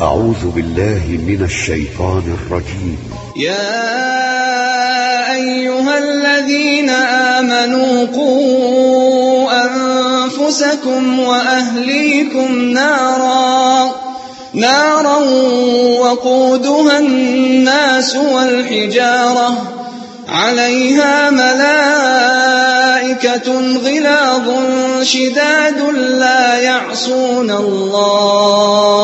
أعوذ بالله من الشيطان الرجيم. يا أيها الذين آمنوا قوا أنفسكم وأهليكم نارا نارا وقودها الناس والحجارة. عليها ملائكة غلاظ شداد لا يعصون الله.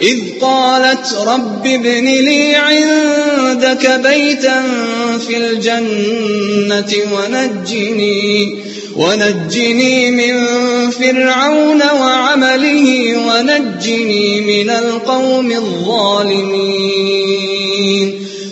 إذ قالت رب ابن لي عندك بيتا في الجنة ونجني ونجني من فرعون وعمله ونجني من القوم الظالمين.